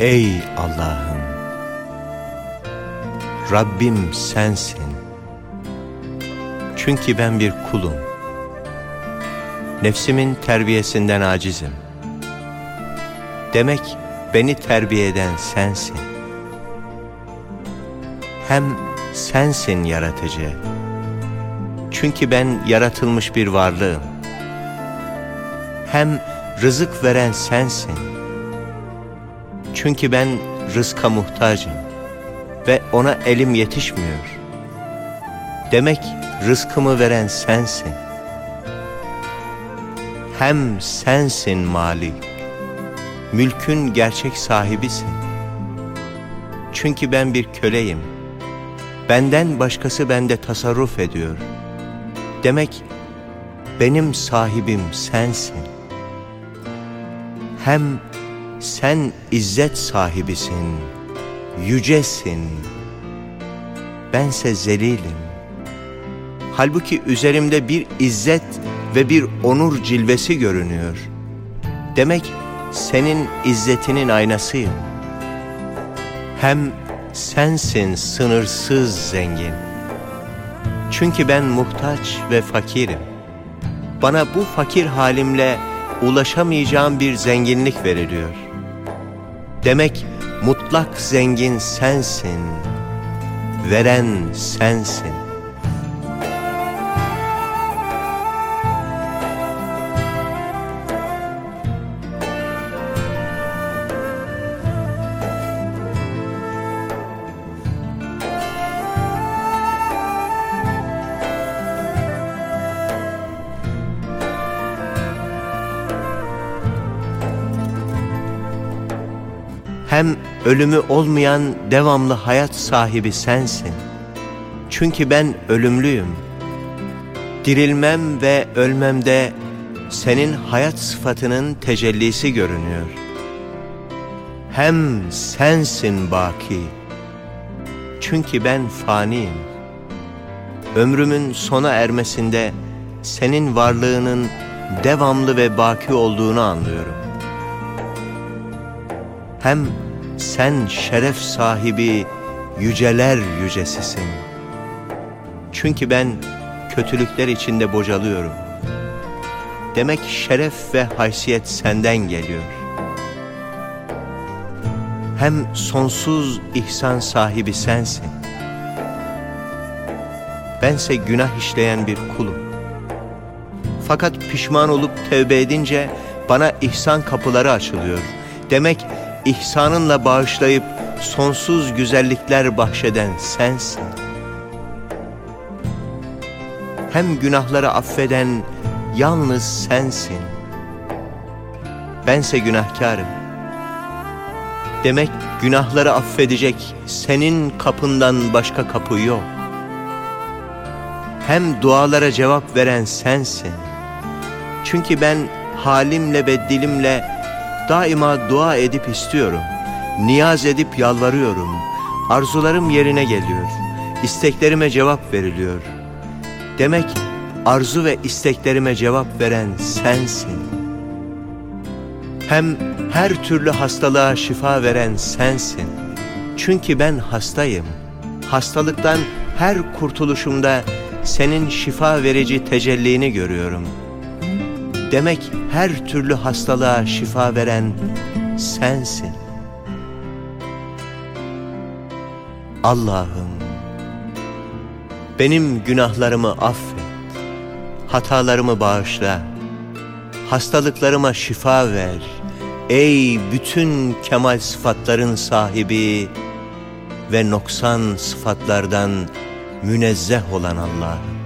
Ey Allah'ım! Rabbim sensin. Çünkü ben bir kulum. Nefsimin terbiyesinden acizim. Demek beni terbiye eden sensin. Hem sensin yaratıcı. Çünkü ben yaratılmış bir varlığım. Hem rızık veren sensin. Çünkü ben rızka muhtacım ve ona elim yetişmiyor. Demek rızkımı veren sensin. Hem sensin malik, mülkün gerçek sahibisin. Çünkü ben bir köleyim. Benden başkası bende tasarruf ediyor. Demek benim sahibim sensin. Hem sen izzet sahibisin, yücesin. Bense zelilim. Halbuki üzerimde bir izzet ve bir onur cilvesi görünüyor. Demek senin izzetinin aynasıyım. Hem sensin sınırsız zengin. Çünkü ben muhtaç ve fakirim. Bana bu fakir halimle ulaşamayacağım bir zenginlik veriliyor. Demek mutlak zengin sensin, veren sensin. Hem ölümü olmayan devamlı hayat sahibi sensin. Çünkü ben ölümlüyüm. Dirilmem ve ölmemde senin hayat sıfatının tecellisi görünüyor. Hem sensin baki. Çünkü ben faniyim. Ömrümün sona ermesinde senin varlığının devamlı ve baki olduğunu anlıyorum. Hem sen şeref sahibi yüceler yücesisin. Çünkü ben kötülükler içinde bocalıyorum. Demek şeref ve haysiyet senden geliyor. Hem sonsuz ihsan sahibi sensin. Bense günah işleyen bir kulum. Fakat pişman olup tevbe edince bana ihsan kapıları açılıyor. Demek ihsanınla bağışlayıp sonsuz güzellikler bahşeden sensin. Hem günahları affeden yalnız sensin. Bense günahkarım. Demek günahları affedecek senin kapından başka kapı yok. Hem dualara cevap veren sensin. Çünkü ben halimle ve dilimle daima dua edip istiyorum. Niyaz edip yalvarıyorum. Arzularım yerine geliyor. İsteklerime cevap veriliyor. Demek arzu ve isteklerime cevap veren sensin. Hem her türlü hastalığa şifa veren sensin. Çünkü ben hastayım. Hastalıktan her kurtuluşumda senin şifa verici tecellini görüyorum. Demek her türlü hastalığa şifa veren sensin. Allah'ım, benim günahlarımı affet, hatalarımı bağışla, hastalıklarıma şifa ver. Ey bütün kemal sıfatların sahibi ve noksan sıfatlardan münezzeh olan Allah'ım.